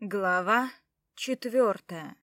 Глава четвертая.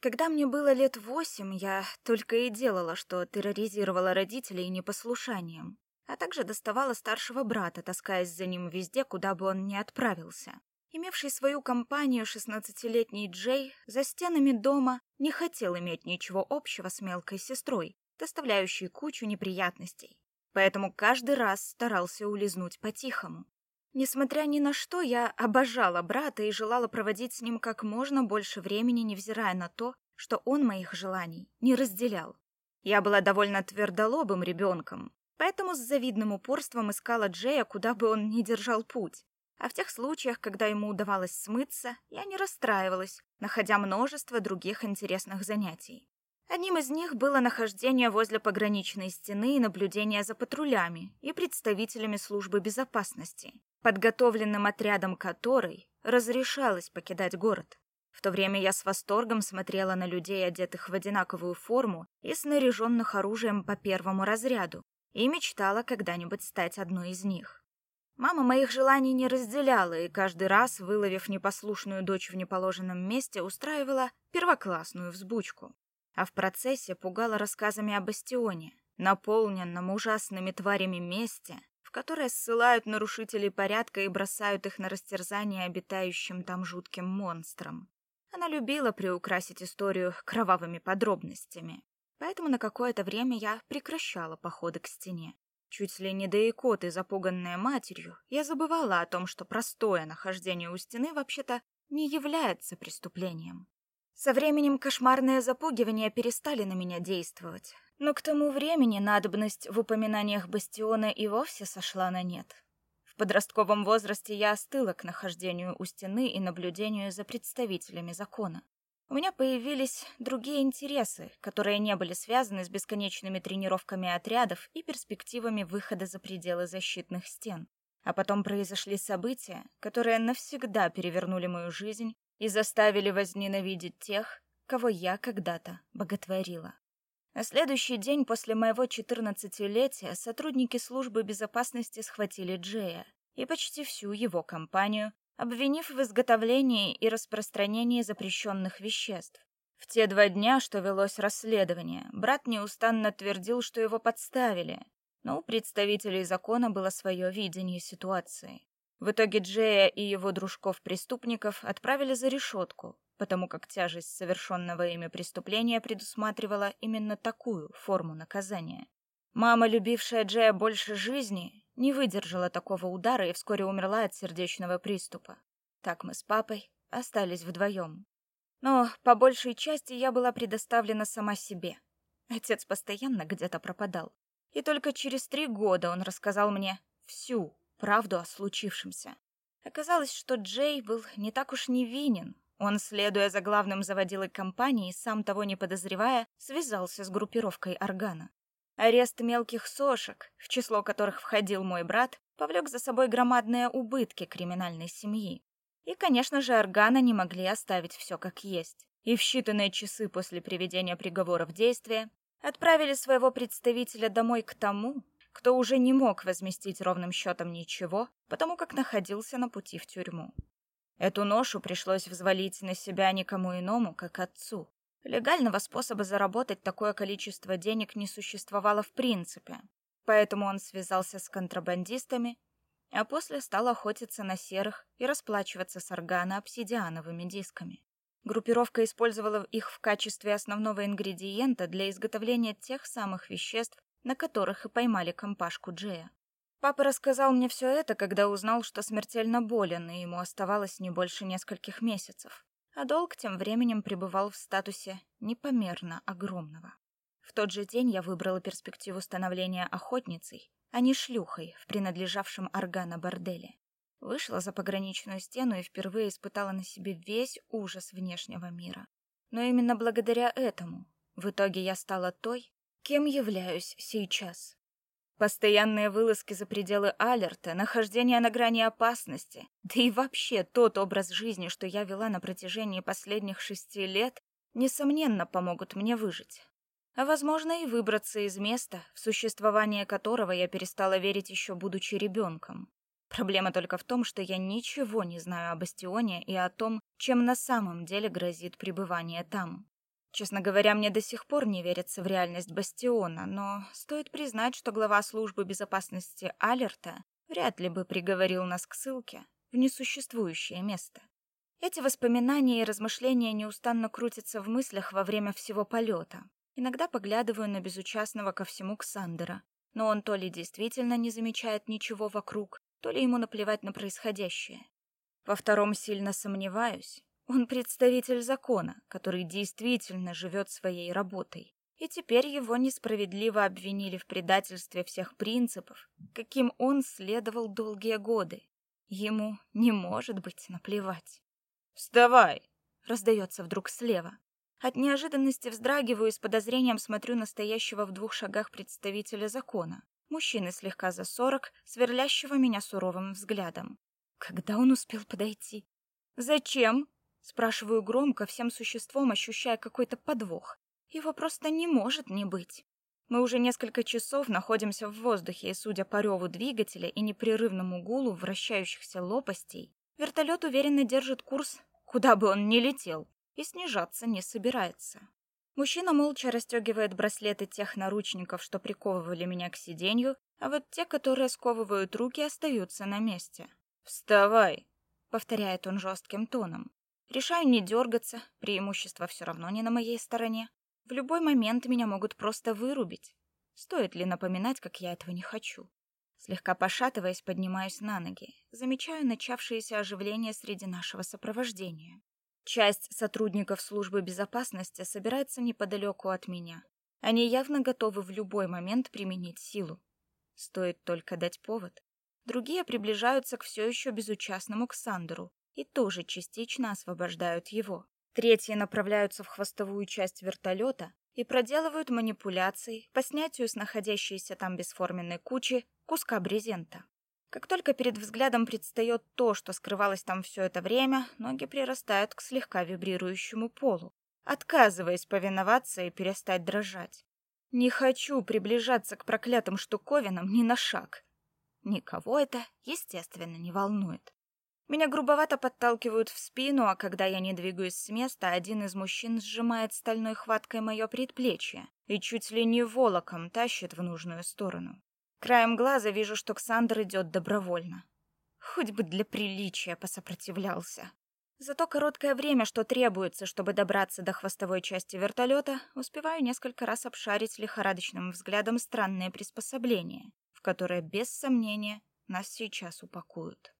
Когда мне было лет восемь, я только и делала, что терроризировала родителей непослушанием, а также доставала старшего брата, таскаясь за ним везде, куда бы он ни отправился. Имевший свою компанию шестнадцатилетний Джей за стенами дома не хотел иметь ничего общего с мелкой сестрой, доставляющей кучу неприятностей. Поэтому каждый раз старался улизнуть по-тихому. Несмотря ни на что, я обожала брата и желала проводить с ним как можно больше времени, невзирая на то, что он моих желаний не разделял. Я была довольно твердолобым ребенком, поэтому с завидным упорством искала Джея, куда бы он ни держал путь. А в тех случаях, когда ему удавалось смыться, я не расстраивалась, находя множество других интересных занятий. Одним из них было нахождение возле пограничной стены и наблюдение за патрулями и представителями службы безопасности подготовленным отрядом которой разрешалось покидать город. В то время я с восторгом смотрела на людей, одетых в одинаковую форму и снаряженных оружием по первому разряду, и мечтала когда-нибудь стать одной из них. Мама моих желаний не разделяла и каждый раз, выловив непослушную дочь в неположенном месте, устраивала первоклассную взбучку. А в процессе пугала рассказами о бастионе, наполненном ужасными тварями месте, которые ссылают нарушителей порядка и бросают их на растерзание обитающим там жутким монстрам. Она любила приукрасить историю кровавыми подробностями. Поэтому на какое-то время я прекращала походы к стене. Чуть ли не до икоты, запуганная матерью, я забывала о том, что простое нахождение у стены вообще-то не является преступлением. Со временем кошмарные запугивания перестали на меня действовать, но к тому времени надобность в упоминаниях бастиона и вовсе сошла на нет. В подростковом возрасте я остыла к нахождению у стены и наблюдению за представителями закона. У меня появились другие интересы, которые не были связаны с бесконечными тренировками отрядов и перспективами выхода за пределы защитных стен. А потом произошли события, которые навсегда перевернули мою жизнь и заставили возненавидеть тех, кого я когда-то боготворила. На следующий день после моего четырнадцатилетия сотрудники службы безопасности схватили Джея и почти всю его компанию, обвинив в изготовлении и распространении запрещенных веществ. В те два дня, что велось расследование, брат неустанно твердил, что его подставили, но у представителей закона было свое видение ситуации. В итоге Джея и его дружков-преступников отправили за решетку, потому как тяжесть совершенного ими преступления предусматривала именно такую форму наказания. Мама, любившая Джея больше жизни, не выдержала такого удара и вскоре умерла от сердечного приступа. Так мы с папой остались вдвоем. Но по большей части я была предоставлена сама себе. Отец постоянно где-то пропадал. И только через три года он рассказал мне всю правду о случившемся. Оказалось, что Джей был не так уж невинен, он, следуя за главным заводилой компании, сам того не подозревая, связался с группировкой Органа. Арест мелких сошек, в число которых входил мой брат, повлек за собой громадные убытки криминальной семьи. И, конечно же, Органа не могли оставить все как есть. И в считанные часы после приведения приговора в действие отправили своего представителя домой к тому, кто уже не мог возместить ровным счетом ничего, потому как находился на пути в тюрьму. Эту ношу пришлось взвалить на себя никому иному, как отцу. Легального способа заработать такое количество денег не существовало в принципе. Поэтому он связался с контрабандистами, а после стал охотиться на серых и расплачиваться с органа обсидиановыми дисками. Группировка использовала их в качестве основного ингредиента для изготовления тех самых веществ, на которых и поймали компашку Джея. Папа рассказал мне все это, когда узнал, что смертельно болен, и ему оставалось не больше нескольких месяцев. А долг тем временем пребывал в статусе непомерно огромного. В тот же день я выбрала перспективу становления охотницей, а не шлюхой в принадлежавшем органа борделе. Вышла за пограничную стену и впервые испытала на себе весь ужас внешнего мира. Но именно благодаря этому в итоге я стала той, кем являюсь сейчас. Постоянные вылазки за пределы Алерта, нахождение на грани опасности, да и вообще тот образ жизни, что я вела на протяжении последних шести лет, несомненно помогут мне выжить. А возможно и выбраться из места, в существование которого я перестала верить еще будучи ребенком. Проблема только в том, что я ничего не знаю о Бастионе и о том, чем на самом деле грозит пребывание там. Честно говоря, мне до сих пор не верится в реальность Бастиона, но стоит признать, что глава службы безопасности Алерта вряд ли бы приговорил нас к ссылке в несуществующее место. Эти воспоминания и размышления неустанно крутятся в мыслях во время всего полета. Иногда поглядываю на безучастного ко всему Ксандера, но он то ли действительно не замечает ничего вокруг, то ли ему наплевать на происходящее. Во втором сильно сомневаюсь. Он представитель закона, который действительно живет своей работой. И теперь его несправедливо обвинили в предательстве всех принципов, каким он следовал долгие годы. Ему не может быть наплевать. «Вставай!» — раздается вдруг слева. От неожиданности вздрагиваю и с подозрением смотрю на стоящего в двух шагах представителя закона мужчины слегка за сорок, сверлящего меня суровым взглядом. Когда он успел подойти? «Зачем?» — спрашиваю громко, всем существом ощущая какой-то подвох. Его просто не может не быть. Мы уже несколько часов находимся в воздухе, и, судя по реву двигателя и непрерывному гулу вращающихся лопастей, вертолет уверенно держит курс, куда бы он ни летел, и снижаться не собирается. Мужчина молча расстегивает браслеты тех наручников, что приковывали меня к сиденью, а вот те, которые сковывают руки, остаются на месте. «Вставай!» — повторяет он жестким тоном. Решаю не дергаться, преимущество все равно не на моей стороне. В любой момент меня могут просто вырубить. Стоит ли напоминать, как я этого не хочу? Слегка пошатываясь, поднимаюсь на ноги. Замечаю начавшееся оживление среди нашего сопровождения. Часть сотрудников службы безопасности собирается неподалеку от меня. Они явно готовы в любой момент применить силу. Стоит только дать повод. Другие приближаются к все еще безучастному Ксандеру и тоже частично освобождают его. Третьи направляются в хвостовую часть вертолета и проделывают манипуляции по снятию с находящейся там бесформенной кучи куска брезента. Как только перед взглядом предстает то, что скрывалось там все это время, ноги прирастают к слегка вибрирующему полу, отказываясь повиноваться и перестать дрожать. Не хочу приближаться к проклятым штуковинам ни на шаг. Никого это, естественно, не волнует. Меня грубовато подталкивают в спину, а когда я не двигаюсь с места, один из мужчин сжимает стальной хваткой мое предплечье и чуть ли не волоком тащит в нужную сторону. Краем глаза вижу, что Ксандр идет добровольно. Хоть бы для приличия посопротивлялся. За то короткое время, что требуется, чтобы добраться до хвостовой части вертолета, успеваю несколько раз обшарить лихорадочным взглядом странные приспособления, в которые, без сомнения, нас сейчас упакуют.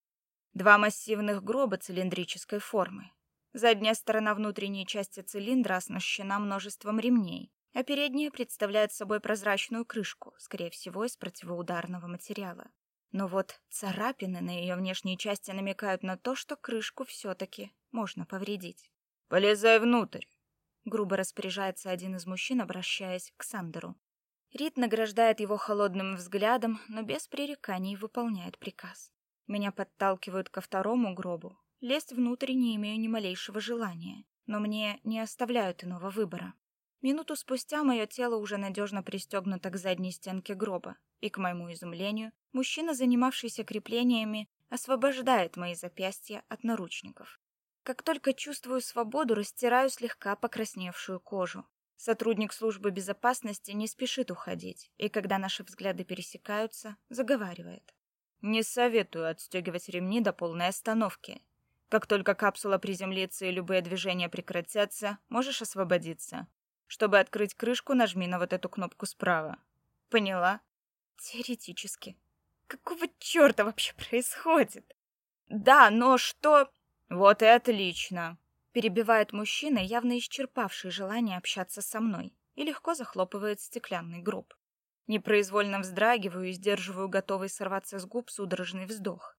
Два массивных гроба цилиндрической формы. Задняя сторона внутренней части цилиндра оснащена множеством ремней, а передняя представляет собой прозрачную крышку, скорее всего, из противоударного материала. Но вот царапины на ее внешней части намекают на то, что крышку все-таки можно повредить. «Полезай внутрь!» Грубо распоряжается один из мужчин, обращаясь к Сандеру. Рид награждает его холодным взглядом, но без пререканий выполняет приказ. Меня подталкивают ко второму гробу. Лезть внутрь не имею ни малейшего желания, но мне не оставляют иного выбора. Минуту спустя мое тело уже надежно пристегнуто к задней стенке гроба, и, к моему изумлению, мужчина, занимавшийся креплениями, освобождает мои запястья от наручников. Как только чувствую свободу, растираю слегка покрасневшую кожу. Сотрудник службы безопасности не спешит уходить, и когда наши взгляды пересекаются, заговаривает. «Не советую отстегивать ремни до полной остановки. Как только капсула приземлится и любые движения прекратятся, можешь освободиться. Чтобы открыть крышку, нажми на вот эту кнопку справа. Поняла? Теоретически. Какого чёрта вообще происходит? Да, но что... Вот и отлично. Перебивает мужчина, явно исчерпавший желание общаться со мной, и легко захлопывает стеклянный гроб. Непроизвольно вздрагиваю и сдерживаю готовый сорваться с губ судорожный вздох.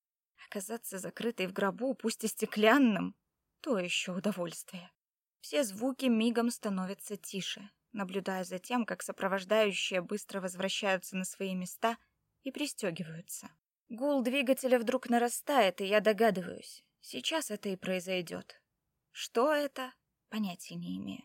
Оказаться закрытой в гробу, пусть и стеклянным, то еще удовольствие. Все звуки мигом становятся тише, наблюдая за тем, как сопровождающие быстро возвращаются на свои места и пристегиваются. Гул двигателя вдруг нарастает, и я догадываюсь, сейчас это и произойдет. Что это? Понятия не имею.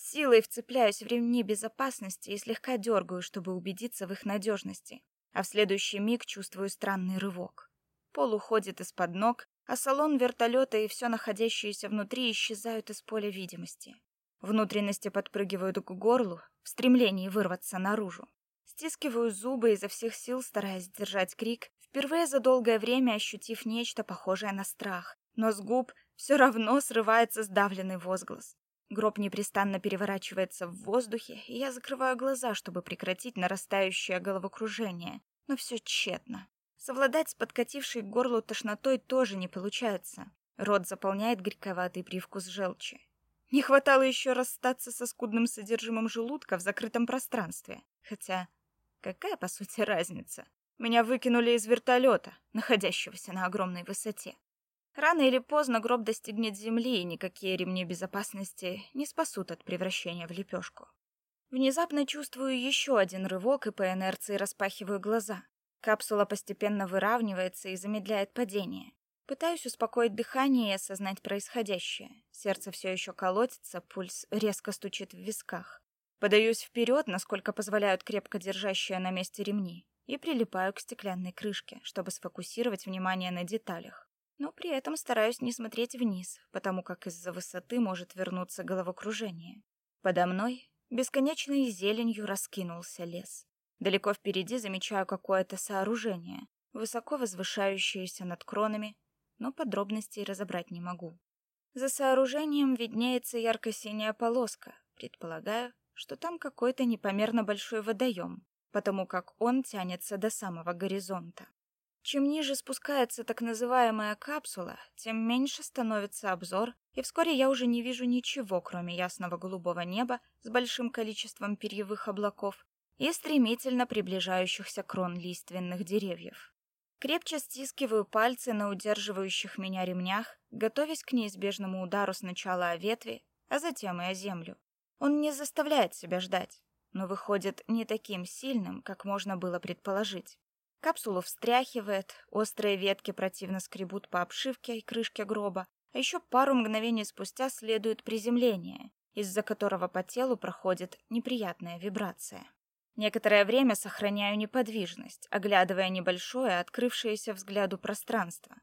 Силой вцепляюсь в ремни безопасности и слегка дергаю, чтобы убедиться в их надежности, а в следующий миг чувствую странный рывок. пол уходит из-под ног, а салон вертолета и все находящееся внутри исчезают из поля видимости. Внутренности подпрыгивают к горлу в стремлении вырваться наружу. Стискиваю зубы изо всех сил, стараясь сдержать крик, впервые за долгое время ощутив нечто похожее на страх, но с губ все равно срывается сдавленный возглас. Гроб непрестанно переворачивается в воздухе, и я закрываю глаза, чтобы прекратить нарастающее головокружение, но все тщетно. Совладать с подкатившей к горлу тошнотой тоже не получается. Рот заполняет горьковатый привкус желчи. Не хватало еще расстаться со скудным содержимым желудка в закрытом пространстве. Хотя, какая по сути разница? Меня выкинули из вертолета, находящегося на огромной высоте. Рано или поздно гроб достигнет земли, и никакие ремни безопасности не спасут от превращения в лепешку. Внезапно чувствую еще один рывок и по инерции распахиваю глаза. Капсула постепенно выравнивается и замедляет падение. Пытаюсь успокоить дыхание и осознать происходящее. Сердце все еще колотится, пульс резко стучит в висках. Подаюсь вперед, насколько позволяют крепко держащие на месте ремни, и прилипаю к стеклянной крышке, чтобы сфокусировать внимание на деталях. Но при этом стараюсь не смотреть вниз, потому как из-за высоты может вернуться головокружение. Подо мной бесконечной зеленью раскинулся лес. Далеко впереди замечаю какое-то сооружение, высоко возвышающееся над кронами, но подробностей разобрать не могу. За сооружением виднеется ярко-синяя полоска. Предполагаю, что там какой-то непомерно большой водоем, потому как он тянется до самого горизонта. Чем ниже спускается так называемая капсула, тем меньше становится обзор, и вскоре я уже не вижу ничего, кроме ясного голубого неба с большим количеством перьевых облаков и стремительно приближающихся крон лиственных деревьев. Крепче стискиваю пальцы на удерживающих меня ремнях, готовясь к неизбежному удару сначала о ветви, а затем и о землю. Он не заставляет себя ждать, но выходит не таким сильным, как можно было предположить. Капсулу встряхивает, острые ветки противно скребут по обшивке и крышке гроба, а еще пару мгновений спустя следует приземление, из-за которого по телу проходит неприятная вибрация. Некоторое время сохраняю неподвижность, оглядывая небольшое, открывшееся взгляду пространство.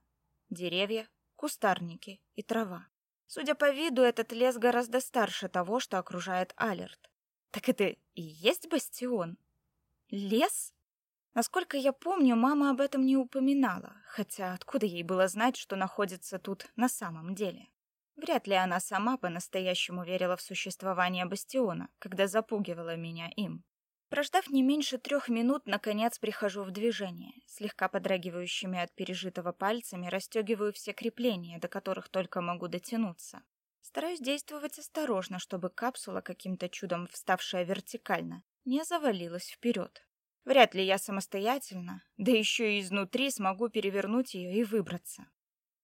Деревья, кустарники и трава. Судя по виду, этот лес гораздо старше того, что окружает Алерт. Так это и есть бастион? Лес? Насколько я помню, мама об этом не упоминала, хотя откуда ей было знать, что находится тут на самом деле? Вряд ли она сама по-настоящему верила в существование бастиона, когда запугивала меня им. Прождав не меньше трех минут, наконец прихожу в движение. Слегка подрагивающими от пережитого пальцами расстегиваю все крепления, до которых только могу дотянуться. Стараюсь действовать осторожно, чтобы капсула, каким-то чудом вставшая вертикально, не завалилась вперед. Вряд ли я самостоятельно, да еще и изнутри смогу перевернуть ее и выбраться.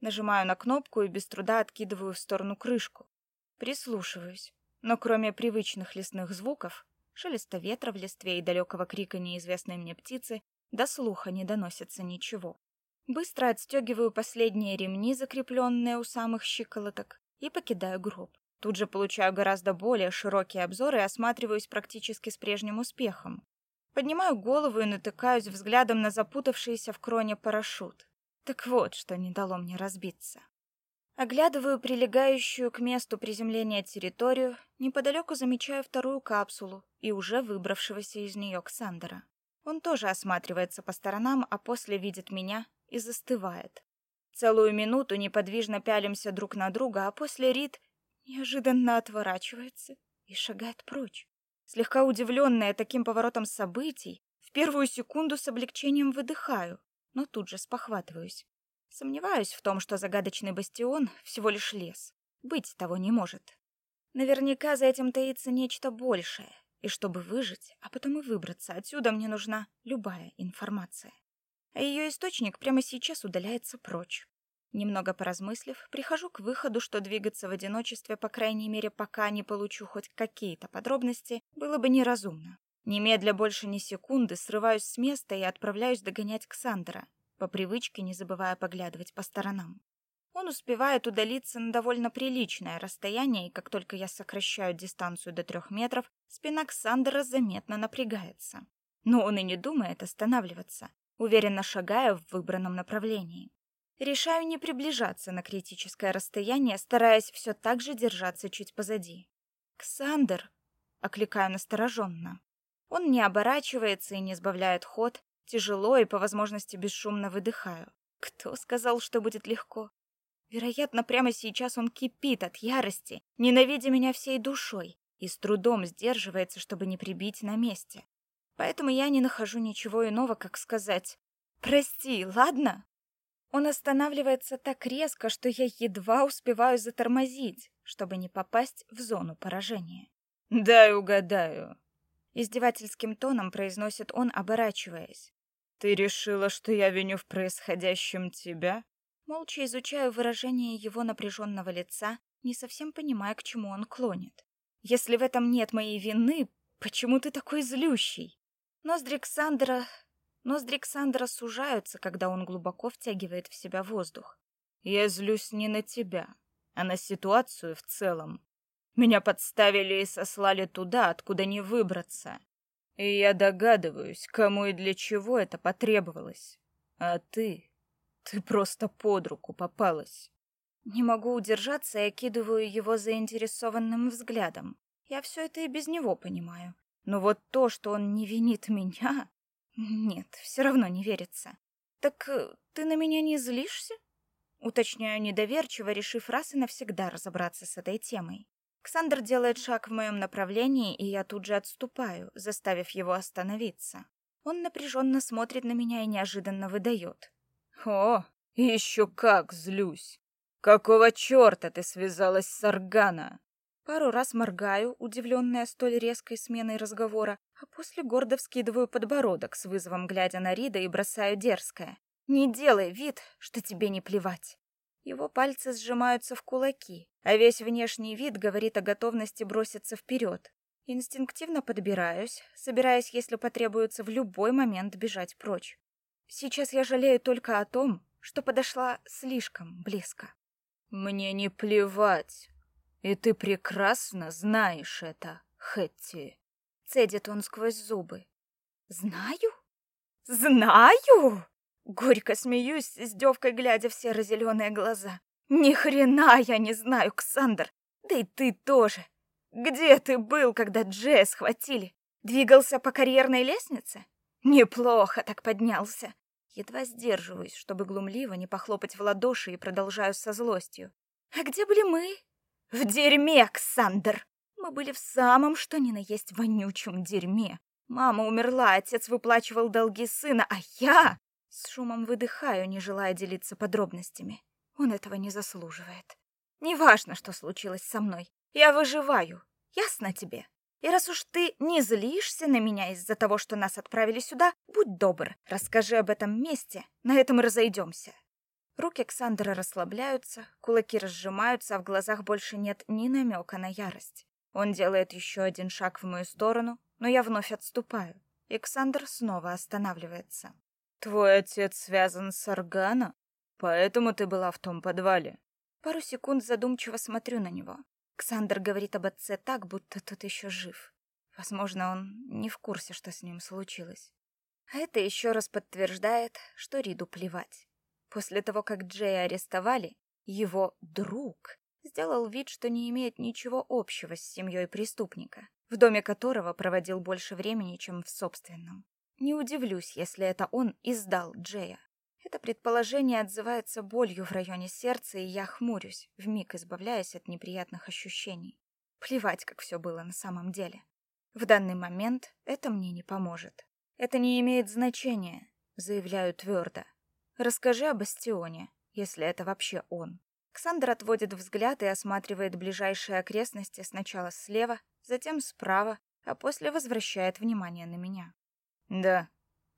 Нажимаю на кнопку и без труда откидываю в сторону крышку. Прислушиваюсь, но кроме привычных лесных звуков, шелеста ветра в листве и далекого крика неизвестной мне птицы, до слуха не доносится ничего. Быстро отстегиваю последние ремни, закрепленные у самых щиколоток, и покидаю гроб. Тут же получаю гораздо более широкий обзор и осматриваюсь практически с прежним успехом. Поднимаю голову и натыкаюсь взглядом на запутавшийся в кроне парашют. Так вот, что не дало мне разбиться. Оглядываю прилегающую к месту приземления территорию, неподалеку замечаю вторую капсулу и уже выбравшегося из нее Ксандера. Он тоже осматривается по сторонам, а после видит меня и застывает. Целую минуту неподвижно пялимся друг на друга, а после Рид неожиданно отворачивается и шагает прочь. Слегка удивленная таким поворотом событий, в первую секунду с облегчением выдыхаю, но тут же спохватываюсь. Сомневаюсь в том, что загадочный бастион всего лишь лес. Быть того не может. Наверняка за этим таится нечто большее, и чтобы выжить, а потом и выбраться отсюда, мне нужна любая информация. А ее источник прямо сейчас удаляется прочь. Немного поразмыслив, прихожу к выходу, что двигаться в одиночестве, по крайней мере, пока не получу хоть какие-то подробности, было бы неразумно. Немедля больше ни секунды срываюсь с места и отправляюсь догонять Ксандра, по привычке не забывая поглядывать по сторонам. Он успевает удалиться на довольно приличное расстояние, и как только я сокращаю дистанцию до трех метров, спина Ксандера заметно напрягается. Но он и не думает останавливаться, уверенно шагая в выбранном направлении. Решаю не приближаться на критическое расстояние, стараясь все так же держаться чуть позади. «Ксандр!» — окликаю настороженно. Он не оборачивается и не сбавляет ход, тяжело и по возможности бесшумно выдыхаю. Кто сказал, что будет легко? Вероятно, прямо сейчас он кипит от ярости, ненавидя меня всей душой, и с трудом сдерживается, чтобы не прибить на месте. Поэтому я не нахожу ничего иного, как сказать «Прости, ладно?» Он останавливается так резко, что я едва успеваю затормозить, чтобы не попасть в зону поражения. «Дай угадаю», — издевательским тоном произносит он, оборачиваясь. «Ты решила, что я виню в происходящем тебя?» Молча изучаю выражение его напряженного лица, не совсем понимая, к чему он клонит. Если в этом нет моей вины, почему ты такой злющий? Ноздри Ксандра... Ноздри Ксандра сужаются, когда он глубоко втягивает в себя воздух. Я злюсь не на тебя, а на ситуацию в целом. Меня подставили и сослали туда, откуда не выбраться. И я догадываюсь, кому и для чего это потребовалось. А ты... Ты просто под руку попалась. Не могу удержаться и окидываю его заинтересованным взглядом. Я все это и без него понимаю. Но вот то, что он не винит меня... Нет, все равно не верится. Так э, ты на меня не злишься? Уточняю недоверчиво, решив раз и навсегда разобраться с этой темой. Ксандр делает шаг в моем направлении, и я тут же отступаю, заставив его остановиться. Он напряженно смотрит на меня и неожиданно выдает. «О, еще как злюсь! Какого черта ты связалась с Аргана?» Пару раз моргаю, удивленная столь резкой сменой разговора, а после гордо вскидываю подбородок с вызовом, глядя на Рида, и бросаю дерзкое. «Не делай вид, что тебе не плевать!» Его пальцы сжимаются в кулаки, а весь внешний вид говорит о готовности броситься вперед. Инстинктивно подбираюсь, собираясь, если потребуется, в любой момент бежать прочь. Сейчас я жалею только о том, что подошла слишком близко. «Мне не плевать, и ты прекрасно знаешь это, Хэтти. Цедит он сквозь зубы. Знаю? Знаю? Горько смеюсь, с девкой глядя в серо-зеленые глаза. Ни хрена я не знаю, Ксандр. Да и ты тоже. Где ты был, когда Джея схватили? Двигался по карьерной лестнице? Неплохо так поднялся. Едва сдерживаюсь, чтобы глумливо не похлопать в ладоши и продолжаю со злостью. А где были мы? В дерьме, Ксандр! Мы были в самом что ни на есть вонючем дерьме. Мама умерла, отец выплачивал долги сына, а я с шумом выдыхаю, не желая делиться подробностями. Он этого не заслуживает. Неважно, что случилось со мной. Я выживаю. Ясно тебе? И раз уж ты не злишься на меня из-за того, что нас отправили сюда, будь добр, расскажи об этом месте. На этом и разойдемся. Руки Ксандра расслабляются, кулаки разжимаются, а в глазах больше нет ни намека на ярость. Он делает еще один шаг в мою сторону, но я вновь отступаю. И Ксандр снова останавливается. «Твой отец связан с Аргана? Поэтому ты была в том подвале?» Пару секунд задумчиво смотрю на него. Ксандр говорит об отце так, будто тот еще жив. Возможно, он не в курсе, что с ним случилось. А это еще раз подтверждает, что Риду плевать. После того, как Джея арестовали, его друг сделал вид, что не имеет ничего общего с семьей преступника, в доме которого проводил больше времени, чем в собственном. Не удивлюсь, если это он издал Джея. Это предположение отзывается болью в районе сердца, и я хмурюсь, вмиг избавляясь от неприятных ощущений. Плевать, как все было на самом деле. В данный момент это мне не поможет. Это не имеет значения, заявляю твердо. Расскажи о Бастионе, если это вообще он. Ксандр отводит взгляд и осматривает ближайшие окрестности сначала слева, затем справа, а после возвращает внимание на меня. Да,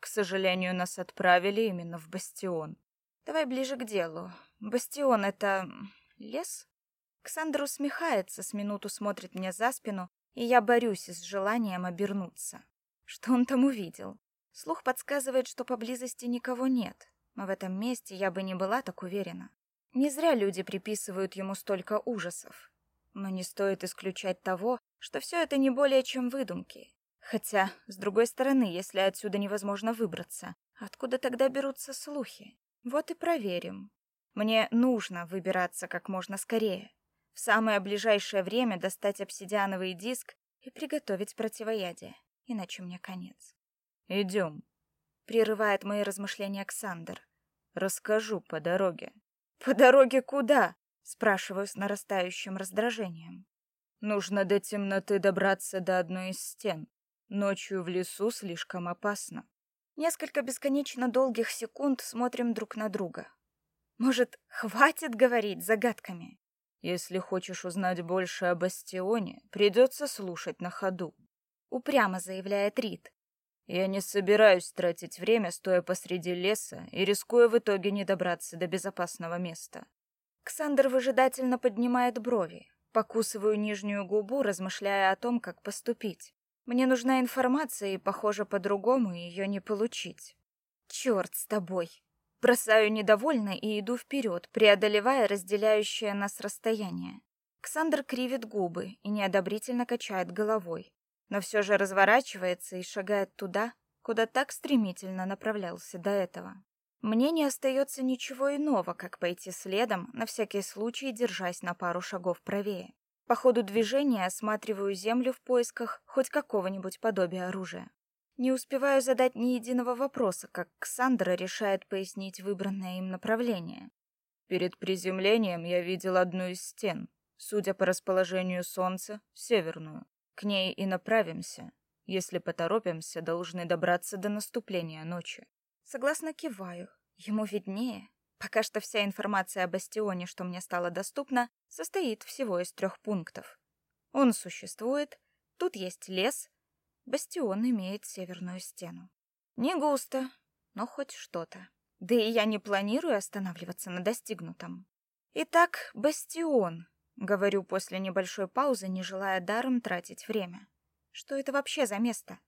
к сожалению, нас отправили именно в Бастион. Давай ближе к делу. Бастион — это... лес? Ксандр усмехается, с минуту смотрит мне за спину, и я борюсь с желанием обернуться. Что он там увидел? Слух подсказывает, что поблизости никого нет в этом месте я бы не была так уверена. Не зря люди приписывают ему столько ужасов. Но не стоит исключать того, что все это не более чем выдумки. Хотя, с другой стороны, если отсюда невозможно выбраться, откуда тогда берутся слухи? Вот и проверим. Мне нужно выбираться как можно скорее. В самое ближайшее время достать обсидиановый диск и приготовить противоядие, иначе мне конец. «Идем», — прерывает мои размышления Александр. «Расскажу по дороге». «По дороге куда?» — спрашиваю с нарастающим раздражением. «Нужно до темноты добраться до одной из стен. Ночью в лесу слишком опасно». Несколько бесконечно долгих секунд смотрим друг на друга. Может, хватит говорить загадками? Если хочешь узнать больше о Бастионе, придется слушать на ходу. Упрямо заявляет Рид. Я не собираюсь тратить время, стоя посреди леса и рискуя в итоге не добраться до безопасного места. Ксандр выжидательно поднимает брови. Покусываю нижнюю губу, размышляя о том, как поступить. Мне нужна информация, и, похоже, по-другому ее не получить. Черт с тобой. Бросаю недовольно и иду вперед, преодолевая разделяющее нас расстояние. Ксандр кривит губы и неодобрительно качает головой, но все же разворачивается и шагает туда, куда так стремительно направлялся до этого. Мне не остается ничего иного, как пойти следом, на всякий случай держась на пару шагов правее. По ходу движения осматриваю землю в поисках хоть какого-нибудь подобия оружия. Не успеваю задать ни единого вопроса, как Ксандра решает пояснить выбранное им направление. Перед приземлением я видел одну из стен, судя по расположению солнца, северную. К ней и направимся. Если поторопимся, должны добраться до наступления ночи. Согласно киваю. Ему виднее. Пока что вся информация о бастионе, что мне стало доступна, состоит всего из трех пунктов. Он существует, тут есть лес, Бастион имеет северную стену. Не густо, но хоть что-то. Да и я не планирую останавливаться на достигнутом. Итак, бастион, говорю после небольшой паузы, не желая даром тратить время. Что это вообще за место?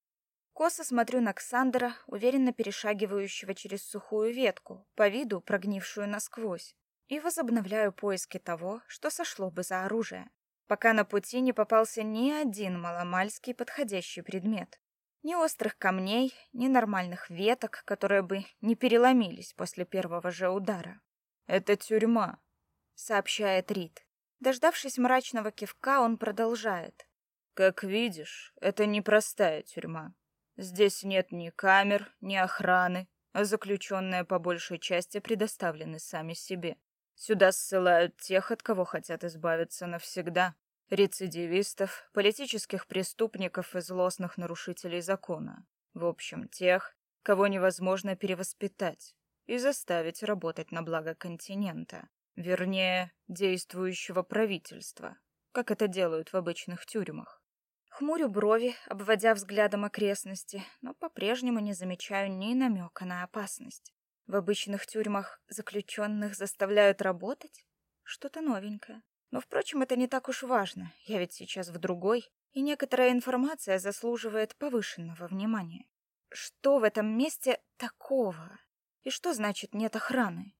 Косо смотрю на Ксандра, уверенно перешагивающего через сухую ветку, по виду прогнившую насквозь, и возобновляю поиски того, что сошло бы за оружие пока на пути не попался ни один маломальский подходящий предмет. Ни острых камней, ни нормальных веток, которые бы не переломились после первого же удара. «Это тюрьма», — сообщает Рид. Дождавшись мрачного кивка, он продолжает. «Как видишь, это непростая тюрьма. Здесь нет ни камер, ни охраны, а заключенные по большей части предоставлены сами себе. Сюда ссылают тех, от кого хотят избавиться навсегда. Рецидивистов, политических преступников и злостных нарушителей закона. В общем, тех, кого невозможно перевоспитать и заставить работать на благо континента. Вернее, действующего правительства, как это делают в обычных тюрьмах. Хмурю брови, обводя взглядом окрестности, но по-прежнему не замечаю ни намека на опасность. В обычных тюрьмах заключенных заставляют работать? Что-то новенькое. Но, впрочем, это не так уж важно. Я ведь сейчас в другой, и некоторая информация заслуживает повышенного внимания. Что в этом месте такого? И что значит нет охраны?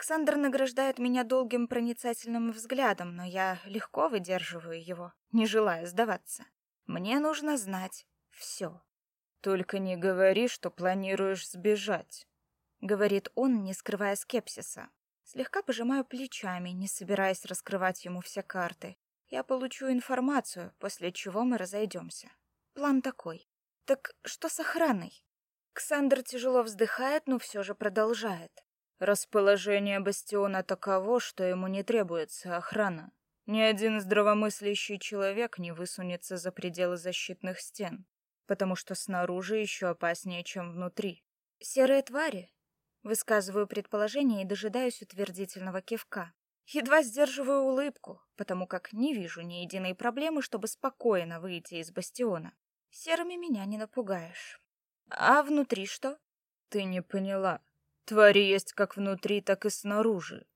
Ксандр награждает меня долгим проницательным взглядом, но я легко выдерживаю его, не желая сдаваться. Мне нужно знать все. Только не говори, что планируешь сбежать говорит он, не скрывая скепсиса. Слегка пожимаю плечами, не собираясь раскрывать ему все карты. Я получу информацию, после чего мы разойдемся. План такой. Так что с охраной? Ксандр тяжело вздыхает, но все же продолжает. Расположение бастиона таково, что ему не требуется охрана. Ни один здравомыслящий человек не высунется за пределы защитных стен, потому что снаружи еще опаснее, чем внутри. Серые твари? Высказываю предположение и дожидаюсь утвердительного кивка. Едва сдерживаю улыбку, потому как не вижу ни единой проблемы, чтобы спокойно выйти из бастиона. Серыми меня не напугаешь. А внутри что? Ты не поняла. Твари есть как внутри, так и снаружи.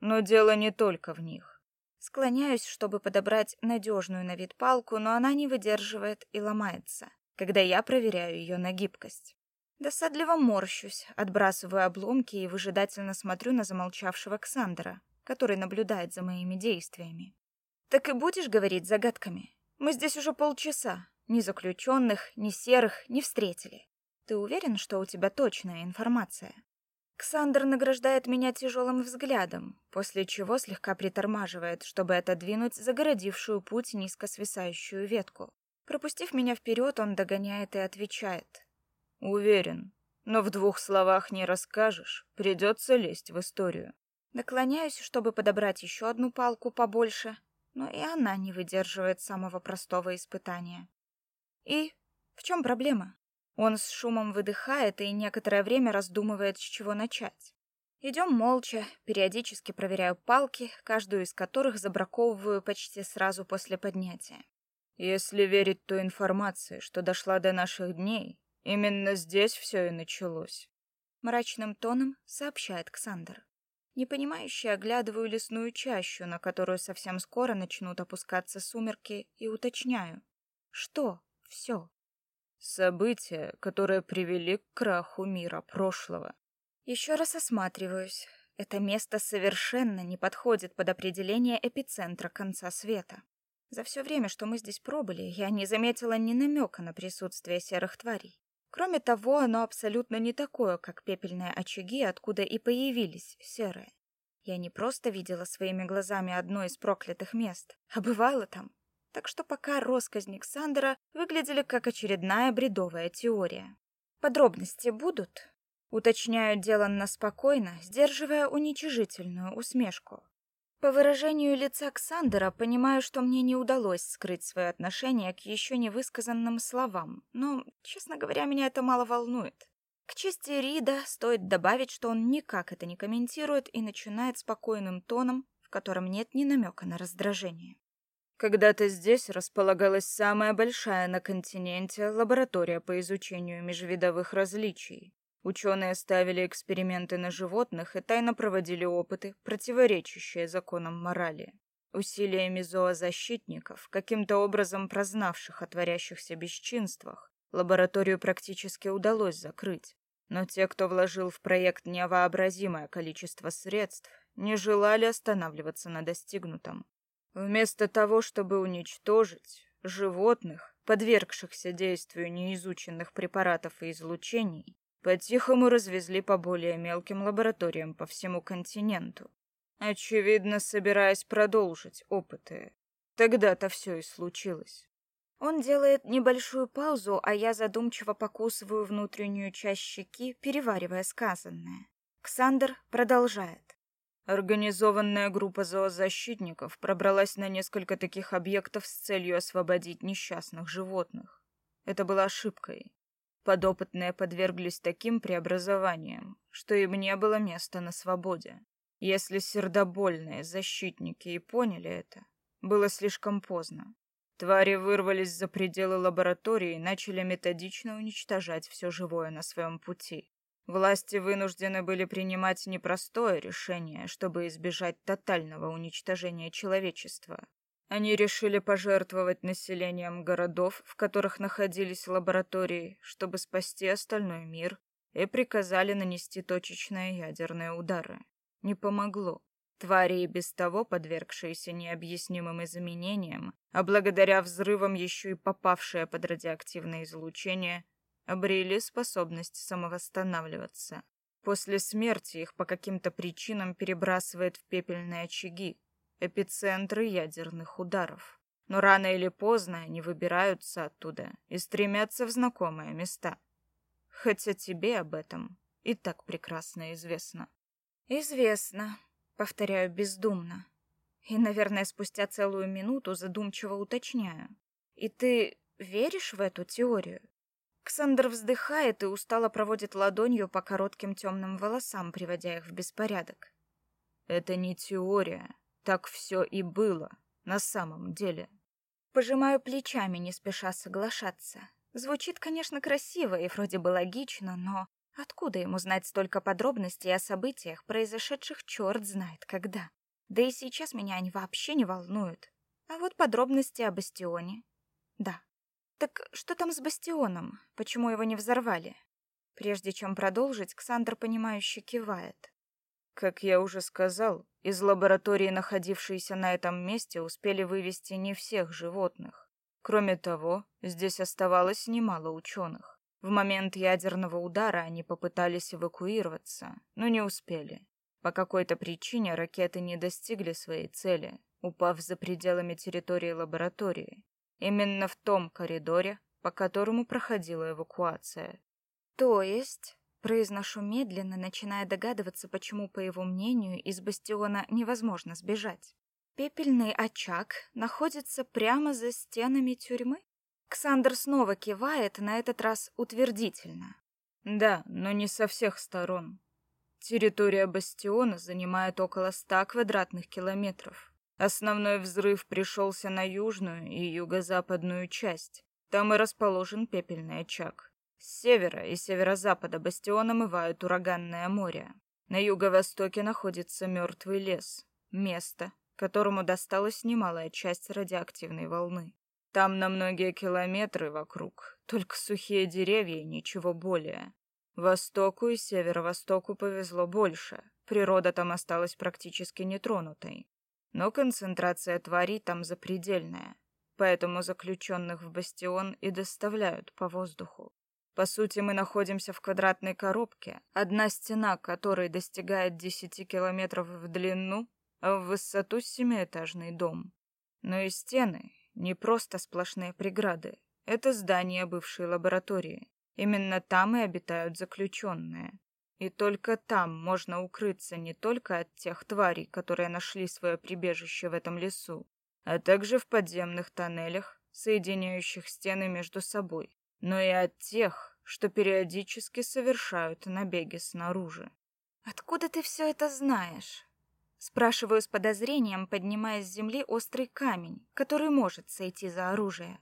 Но дело не только в них. Склоняюсь, чтобы подобрать надежную на вид палку, но она не выдерживает и ломается, когда я проверяю ее на гибкость. Досадливо морщусь, отбрасываю обломки и выжидательно смотрю на замолчавшего Ксандера, который наблюдает за моими действиями. «Так и будешь говорить загадками? Мы здесь уже полчаса. Ни заключенных, ни серых не встретили. Ты уверен, что у тебя точная информация?» Ксандр награждает меня тяжелым взглядом, после чего слегка притормаживает, чтобы отодвинуть загородившую путь низко свисающую ветку. Пропустив меня вперед, он догоняет и отвечает. «Уверен, но в двух словах не расскажешь, придется лезть в историю». Наклоняюсь, чтобы подобрать еще одну палку побольше, но и она не выдерживает самого простого испытания. И в чем проблема? Он с шумом выдыхает и некоторое время раздумывает, с чего начать. Идем молча, периодически проверяю палки, каждую из которых забраковываю почти сразу после поднятия. Если верить той информации, что дошла до наших дней, именно здесь все и началось. Мрачным тоном сообщает Ксандр. Непонимающе оглядываю лесную чащу, на которую совсем скоро начнут опускаться сумерки, и уточняю. Что все? События, которые привели к краху мира прошлого. Еще раз осматриваюсь. Это место совершенно не подходит под определение эпицентра конца света. За все время, что мы здесь пробыли, я не заметила ни намека на присутствие серых тварей. Кроме того, оно абсолютно не такое, как пепельные очаги, откуда и появились серые. Я не просто видела своими глазами одно из проклятых мест, а бывала там. Так что пока россказни Ксандера выглядели как очередная бредовая теория. Подробности будут? Уточняю деланно спокойно, сдерживая уничижительную усмешку. По выражению лица Ксандера понимаю, что мне не удалось скрыть свое отношение к еще не высказанным словам, но, честно говоря, меня это мало волнует. К чести Рида стоит добавить, что он никак это не комментирует и начинает спокойным тоном, в котором нет ни намека на раздражение. Когда-то здесь располагалась самая большая на континенте лаборатория по изучению межвидовых различий. Ученые ставили эксперименты на животных и тайно проводили опыты, противоречащие законам морали. Усилиями зоозащитников, каким-то образом прознавших о творящихся бесчинствах, лабораторию практически удалось закрыть. Но те, кто вложил в проект невообразимое количество средств, не желали останавливаться на достигнутом. Вместо того, чтобы уничтожить животных, подвергшихся действию неизученных препаратов и излучений, по-тихому развезли по более мелким лабораториям по всему континенту, очевидно, собираясь продолжить опыты. Тогда-то все и случилось. Он делает небольшую паузу, а я задумчиво покусываю внутреннюю часть щеки, переваривая сказанное. Ксандр продолжает. Организованная группа зоозащитников пробралась на несколько таких объектов с целью освободить несчастных животных. Это была ошибкой. Подопытные подверглись таким преобразованиям, что им не было места на свободе. Если сердобольные защитники и поняли это, было слишком поздно. Твари вырвались за пределы лаборатории и начали методично уничтожать все живое на своем пути. Власти вынуждены были принимать непростое решение, чтобы избежать тотального уничтожения человечества. Они решили пожертвовать населением городов, в которых находились лаборатории, чтобы спасти остальной мир, и приказали нанести точечные ядерные удары. Не помогло. Твари и без того подвергшиеся необъяснимым изменениям, а благодаря взрывам еще и попавшие под радиоактивное излучение, обрели способность самовосстанавливаться. После смерти их по каким-то причинам перебрасывает в пепельные очаги, эпицентры ядерных ударов. Но рано или поздно они выбираются оттуда и стремятся в знакомые места. Хотя тебе об этом и так прекрасно известно. Известно, повторяю бездумно. И, наверное, спустя целую минуту задумчиво уточняю. И ты веришь в эту теорию? Ксандр вздыхает и устало проводит ладонью по коротким темным волосам, приводя их в беспорядок. Это не теория. Так все и было на самом деле. Пожимаю плечами, не спеша соглашаться. Звучит, конечно, красиво и вроде бы логично, но откуда ему знать столько подробностей о событиях, произошедших черт знает когда? Да и сейчас меня они вообще не волнуют. А вот подробности о Бастионе. Да, так что там с бастионом? Почему его не взорвали? Прежде чем продолжить, Ксандр понимающе кивает. Как я уже сказал, из лаборатории, находившейся на этом месте, успели вывести не всех животных. Кроме того, здесь оставалось немало ученых. В момент ядерного удара они попытались эвакуироваться, но не успели. По какой-то причине ракеты не достигли своей цели, упав за пределами территории лаборатории. Именно в том коридоре, по которому проходила эвакуация. То есть, произношу медленно, начиная догадываться, почему, по его мнению, из бастиона невозможно сбежать. Пепельный очаг находится прямо за стенами тюрьмы? Ксандр снова кивает, на этот раз утвердительно. Да, но не со всех сторон. Территория бастиона занимает около ста квадратных километров. Основной взрыв пришелся на южную и юго-западную часть. Там и расположен пепельный очаг. С севера и северо-запада бастион омывают ураганное море. На юго-востоке находится мертвый лес, место, которому досталась немалая часть радиоактивной волны. Там на многие километры вокруг только сухие деревья и ничего более. Востоку и северо-востоку повезло больше. Природа там осталась практически нетронутой. Но концентрация тварей там запредельная. Поэтому заключенных в бастион и доставляют по воздуху. По сути, мы находимся в квадратной коробке, одна стена которой достигает 10 километров в длину, а в высоту семиэтажный дом. Но и стены не просто сплошные преграды. Это здание бывшей лаборатории. Именно там и обитают заключенные. И только там можно укрыться не только от тех тварей, которые нашли свое прибежище в этом лесу, а также в подземных тоннелях, соединяющих стены между собой, но и от тех, что периодически совершают набеги снаружи. «Откуда ты все это знаешь?» Спрашиваю с подозрением, поднимая с земли острый камень, который может сойти за оружие.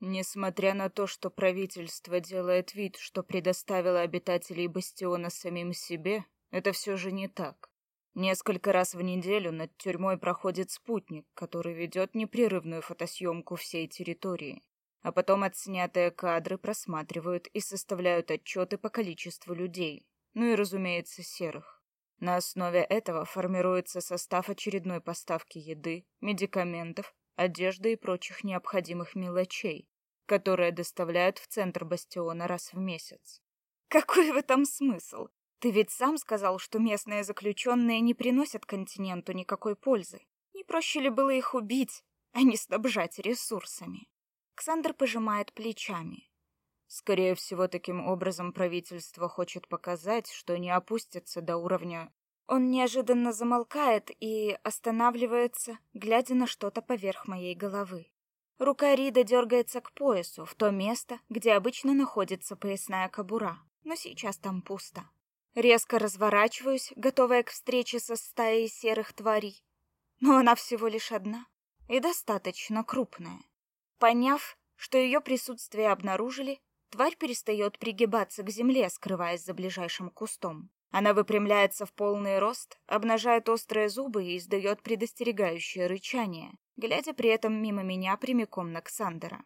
Несмотря на то, что правительство делает вид, что предоставило обитателей бастиона самим себе, это все же не так. Несколько раз в неделю над тюрьмой проходит спутник, который ведет непрерывную фотосъемку всей территории. А потом отснятые кадры просматривают и составляют отчеты по количеству людей. Ну и, разумеется, серых. На основе этого формируется состав очередной поставки еды, медикаментов, одежды и прочих необходимых мелочей, которые доставляют в центр бастиона раз в месяц. Какой в этом смысл? Ты ведь сам сказал, что местные заключенные не приносят континенту никакой пользы. Не проще ли было их убить, а не снабжать ресурсами? Ксандр пожимает плечами. Скорее всего, таким образом правительство хочет показать, что не опустится до уровня... Он неожиданно замолкает и останавливается, глядя на что-то поверх моей головы. Рука Рида дергается к поясу, в то место, где обычно находится поясная кобура, но сейчас там пусто. Резко разворачиваюсь, готовая к встрече со стаей серых тварей. Но она всего лишь одна и достаточно крупная. Поняв, что ее присутствие обнаружили, Тварь перестает пригибаться к земле, скрываясь за ближайшим кустом. Она выпрямляется в полный рост, обнажает острые зубы и издает предостерегающее рычание, глядя при этом мимо меня прямиком на Ксандера.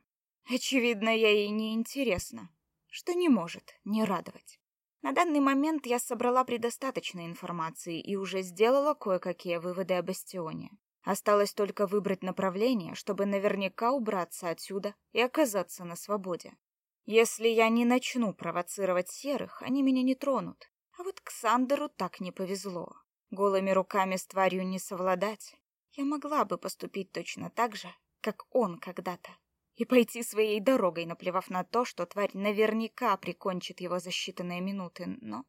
Очевидно, я ей не интересна, что не может не радовать. На данный момент я собрала предостаточно информации и уже сделала кое-какие выводы о Бастионе. Осталось только выбрать направление, чтобы наверняка убраться отсюда и оказаться на свободе. Если я не начну провоцировать серых, они меня не тронут. А вот Ксандеру так не повезло. Голыми руками с тварью не совладать. Я могла бы поступить точно так же, как он когда-то. И пойти своей дорогой, наплевав на то, что тварь наверняка прикончит его за считанные минуты, но...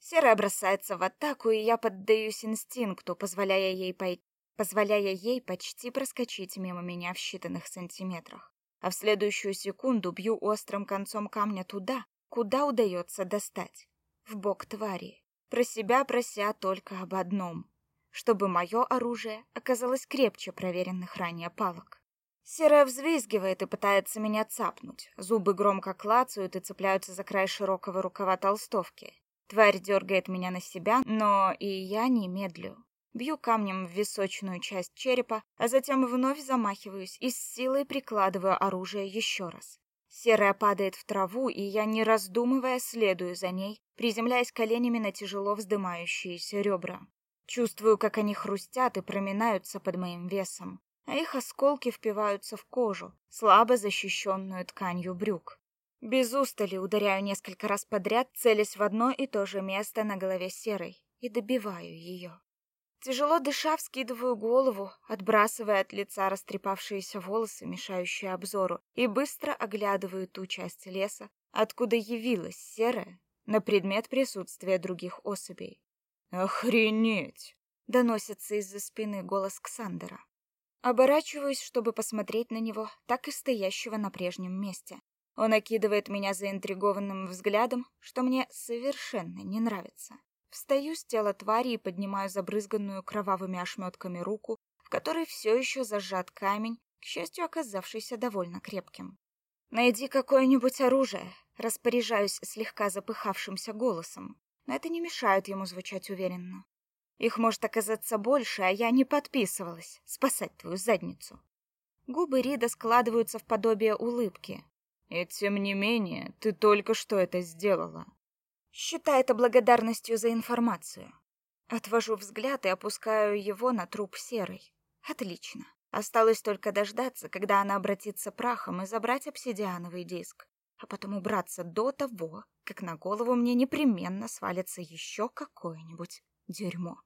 Серая бросается в атаку, и я поддаюсь инстинкту, позволяя ей пойти позволяя ей почти проскочить мимо меня в считанных сантиметрах а в следующую секунду бью острым концом камня туда, куда удается достать, в бок твари, про себя прося только об одном, чтобы мое оружие оказалось крепче проверенных ранее палок. Серая взвизгивает и пытается меня цапнуть. Зубы громко клацают и цепляются за край широкого рукава толстовки. Тварь дергает меня на себя, но и я не медлю. Бью камнем в височную часть черепа, а затем вновь замахиваюсь и с силой прикладываю оружие еще раз. Серая падает в траву, и я, не раздумывая, следую за ней, приземляясь коленями на тяжело вздымающиеся ребра. Чувствую, как они хрустят и проминаются под моим весом, а их осколки впиваются в кожу, слабо защищенную тканью брюк. Без устали ударяю несколько раз подряд, целясь в одно и то же место на голове серой, и добиваю ее. Тяжело дыша, вскидываю голову, отбрасывая от лица растрепавшиеся волосы, мешающие обзору, и быстро оглядываю ту часть леса, откуда явилась серая, на предмет присутствия других особей. «Охренеть!» — доносится из-за спины голос Ксандера. Оборачиваюсь, чтобы посмотреть на него, так и стоящего на прежнем месте. Он окидывает меня заинтригованным взглядом, что мне совершенно не нравится. Встаю с тела твари и поднимаю забрызганную кровавыми ошметками руку, в которой все еще зажат камень, к счастью, оказавшийся довольно крепким. «Найди какое-нибудь оружие», — распоряжаюсь слегка запыхавшимся голосом, но это не мешает ему звучать уверенно. «Их может оказаться больше, а я не подписывалась спасать твою задницу». Губы Рида складываются в подобие улыбки. «И тем не менее, ты только что это сделала», Считай это благодарностью за информацию. Отвожу взгляд и опускаю его на труп серой. Отлично. Осталось только дождаться, когда она обратится прахом и забрать обсидиановый диск, а потом убраться до того, как на голову мне непременно свалится еще какое-нибудь дерьмо.